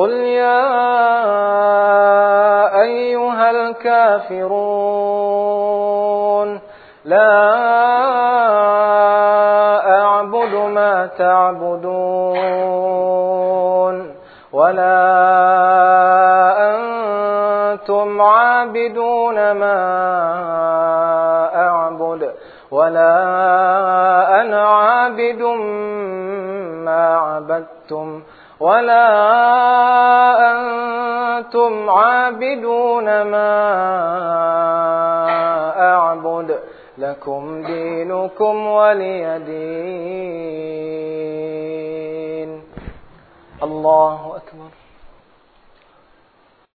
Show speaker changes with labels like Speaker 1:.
Speaker 1: قل يا أيها الكافرون لا أعبد ما تعبدون ولا أنتم عابدون ما أعبد ولا أنا عابد عبدتم ولا أنتم عابدون ما أعبد لكم دينكم ولي دين الله أكبر